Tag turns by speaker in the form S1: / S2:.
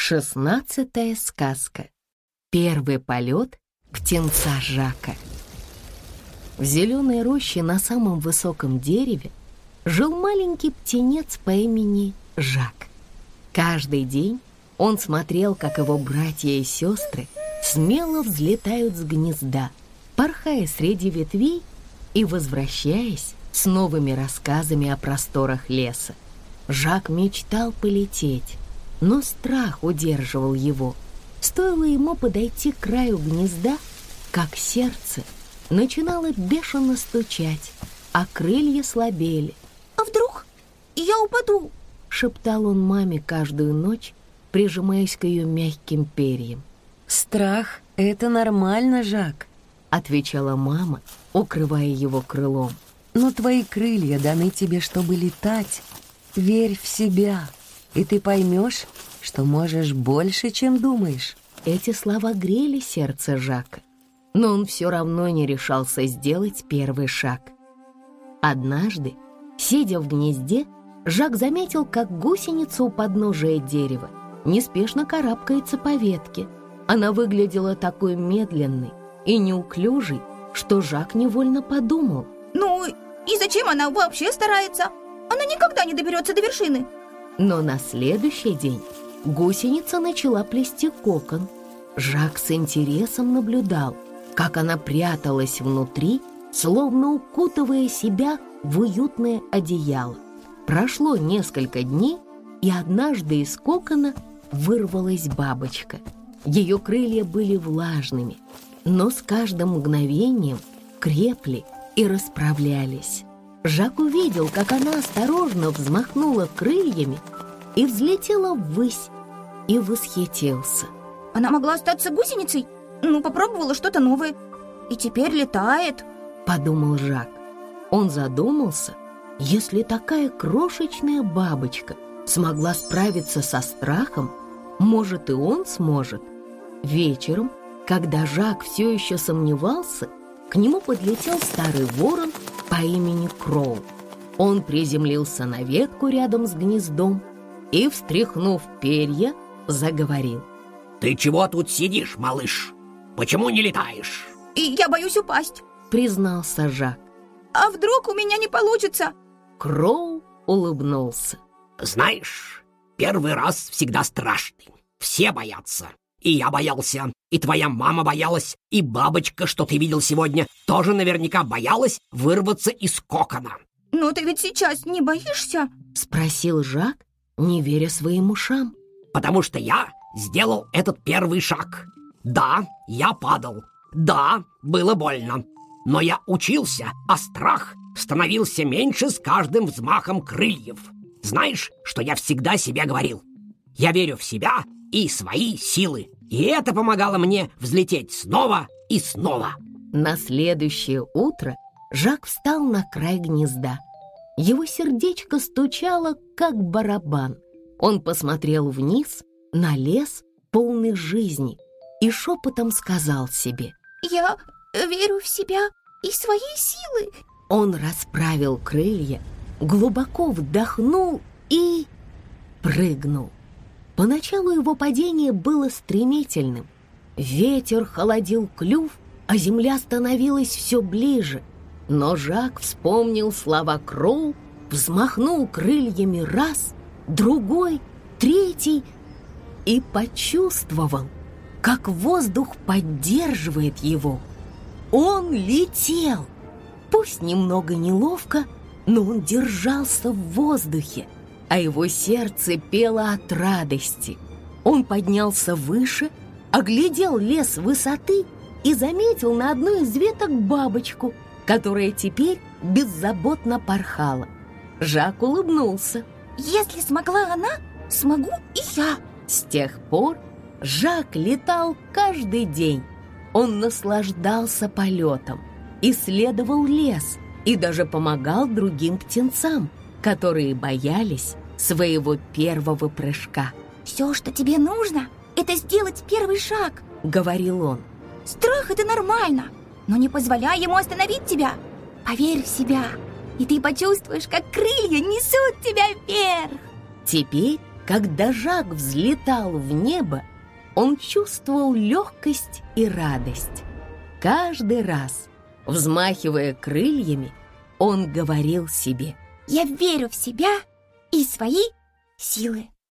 S1: Шестнадцатая сказка. Первый полет птенца Жака. В зеленой роще на самом высоком дереве жил маленький птенец по имени Жак. Каждый день он смотрел, как его братья и сестры смело взлетают с гнезда, порхая среди ветвей и возвращаясь с новыми рассказами о просторах леса. Жак мечтал полететь, но страх удерживал его. Стоило ему подойти к краю гнезда, как сердце начинало бешено стучать, а крылья слабели.
S2: «А вдруг я упаду?»
S1: — шептал он маме каждую ночь, прижимаясь к ее мягким перьям.
S3: «Страх — это нормально, Жак», —
S1: отвечала мама, укрывая его крылом.
S3: «Но твои крылья даны тебе, чтобы летать. Верь в себя» и ты поймешь, что можешь больше, чем думаешь».
S1: Эти слова грели сердце Жака, но он все равно не решался сделать первый шаг. Однажды, сидя в гнезде, Жак заметил, как гусеница у подножия дерева неспешно карабкается по ветке. Она выглядела такой медленной и неуклюжей, что Жак невольно подумал.
S2: «Ну и зачем она вообще старается? Она никогда не доберется до вершины!»
S1: Но на следующий день гусеница начала плести кокон. Жак с интересом наблюдал, как она пряталась внутри, словно укутывая себя в уютное одеяло. Прошло несколько дней, и однажды из кокона вырвалась бабочка. Ее крылья были влажными, но с каждым мгновением крепли и расправлялись. Жак увидел, как она осторожно взмахнула крыльями и взлетела ввысь, и восхитился.
S2: Она могла остаться гусеницей? Ну, попробовала что-то новое. И теперь летает,
S1: подумал Жак. Он задумался, если такая крошечная бабочка смогла справиться со страхом, может и он сможет. Вечером, когда Жак все еще сомневался, к нему подлетел старый ворон по имени Кроу. Он приземлился на ветку рядом с гнездом и, встряхнув перья, заговорил.
S4: «Ты чего тут сидишь, малыш? Почему не летаешь?»
S2: «И я боюсь упасть», —
S1: признался Жак.
S2: «А вдруг у меня не получится?»
S1: Кроу улыбнулся.
S4: «Знаешь, первый раз всегда страшный. Все боятся. И я боялся, и твоя мама боялась, и бабочка, что ты видел сегодня, тоже наверняка боялась вырваться из кокона.
S2: «Но ты ведь сейчас не боишься?»
S1: — спросил Жак, не веря своим ушам.
S4: «Потому что я сделал этот первый шаг. Да, я падал. Да, было больно. Но я учился, а страх становился меньше с каждым взмахом крыльев. Знаешь, что я всегда себе говорил? Я верю в себя и свои силы. И это помогало мне взлететь снова и снова.
S1: На следующее утро Жак встал на край гнезда. Его сердечко стучало, как барабан. Он посмотрел вниз, на лес, полный жизни, и шепотом сказал себе.
S2: «Я верю в себя и свои силы».
S1: Он расправил крылья, глубоко вдохнул и прыгнул. Поначалу его падение было стремительным. Ветер холодил клюв, а земля становилась все ближе. Но Жак вспомнил слова Кроу, взмахнул крыльями раз, другой, третий и почувствовал, как воздух поддерживает его. Он летел, пусть немного неловко, но он держался в воздухе а его сердце пело от радости. Он поднялся выше, оглядел лес высоты и заметил на одной из веток бабочку, которая теперь беззаботно порхала. Жак улыбнулся.
S2: «Если смогла она, смогу и я!»
S1: С тех пор Жак летал каждый день. Он наслаждался полетом, исследовал лес и даже помогал другим птенцам, которые боялись своего первого прыжка.
S2: «Все, что тебе нужно, это сделать первый шаг», — говорил он. «Страх — это нормально, но не позволяй ему остановить тебя. Поверь в себя, и ты почувствуешь, как крылья несут тебя вверх».
S1: Теперь, Когда Жак взлетал в небо, он чувствовал легкость и радость. Каждый раз, взмахивая крыльями, он говорил себе
S2: «Я верю в себя и свои силы».